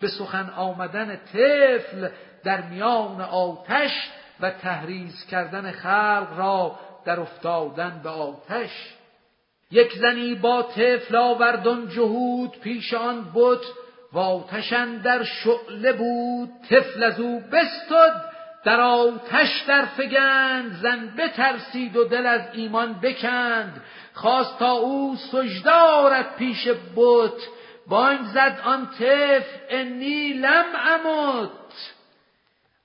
به سخن آمدن طفل در میان آتش و تحریز کردن خلق را در افتادن به آتش. یک زنی با طفل آوردن جهود پیش آن بود و آتشن در شعله بود. طفل از او بستد در آتش در فگند زن بترسید و دل از ایمان بکند. خواست تا او سجدارت پیش بت بانگ زد آن طفل انی لم امت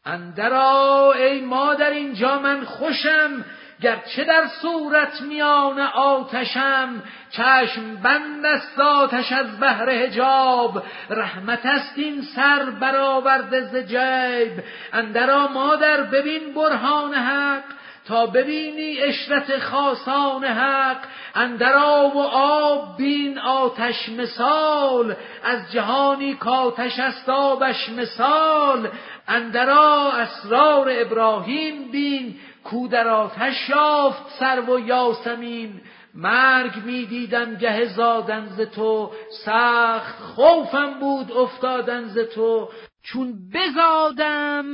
اندرا ای مادر اینجا من خوشم گرچه در صورت میان آتشم چشم بند است آتش از بهر حجاب رحمت است این سر برآورده ز جیب اندرا مادر ببین برهان حق تا ببینی اشرت خاصان حق اندر آب و آب بین آتش مثال از جهانی کاتش است آبش مثال. اندرا اسرار ابراهیم بین کو در آتش یافت سرو و یاسمین. مرگ می دیدم گه زادن ز تو سخت خوفم بود افتادن ز تو. چون بزادم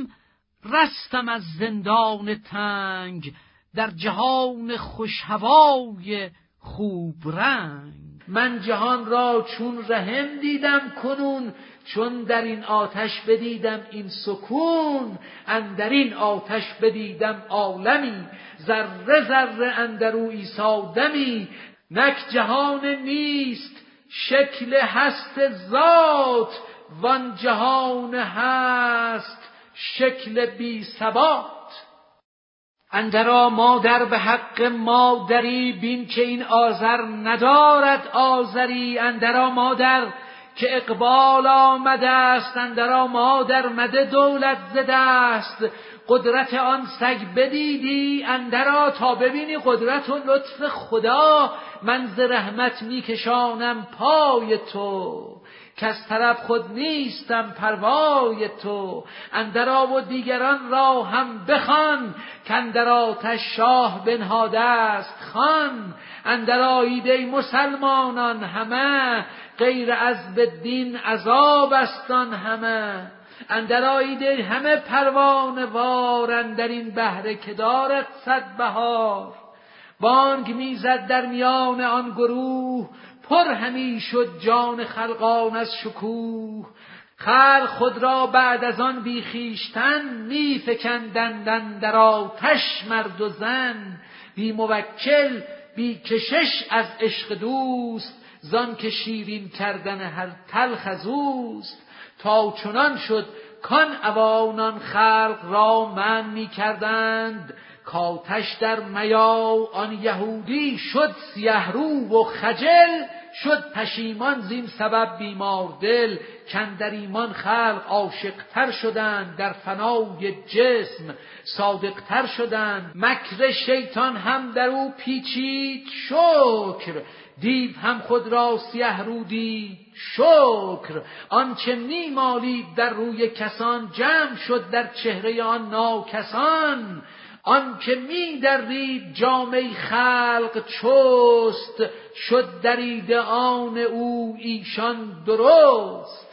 رستم از زندان تنگ در جهان خوشهوای خوب رنگ. من جهان را چون رحم دیدم کنون چون در این آتش بدیدم این سکون اندر این آتش بدیدم عالمی ذره ذره اندرو عیسی دمی نک جهان نیست شکل هست ذات وان جهان هست شکل بی ثبات. اندرا مادر به حق مادری بین که این آذر ندارد آذری. اندرا مادر که اقبال آمده است اندرا مادر مده دولت زده است قدرت آن سگ بدیدی اندرا تا ببینی قدرت و لطف خدا. من ز رحمت میکشانم پای تو. کس طرف خود نیستم پروای تو. اندرا و دیگران را هم بخوان کاندر آتش شاه بنهاده است خان اندر آیید مسلمانان همه غیر از دین عذاب استان همه. اندر آیید همه پروانه وار اندر این بهره که دارد صد بهار. بانگ می‌زد در میان آن گروه پر همی شد جان خلقان از شکوه. خلق خود را بعد از آن بیخیشتن میفکندند در آتش مرد و زن. بی موکل بی کشش از عشق دوست. زان که شیرین کردن هر تلخ از اوست. تا چنان شد کان اوانان خلق را من می کردند. کاتش در میا آن یهودی شد سیه رو و خجل. شد پشیمان زین سبب بیمار دل در ایمان خلق عاشقتر شدند در فنای جسم صادقتر شدند. مکر شیطان هم در او پیچید شکر. دیو هم خود را سیه رو دید شکر. آنچه میمالید در روی کسان جمع شد در چهره آن ناکسان. آنکه می درید جامعه خلق چست شد دریده آن او ایشان درست.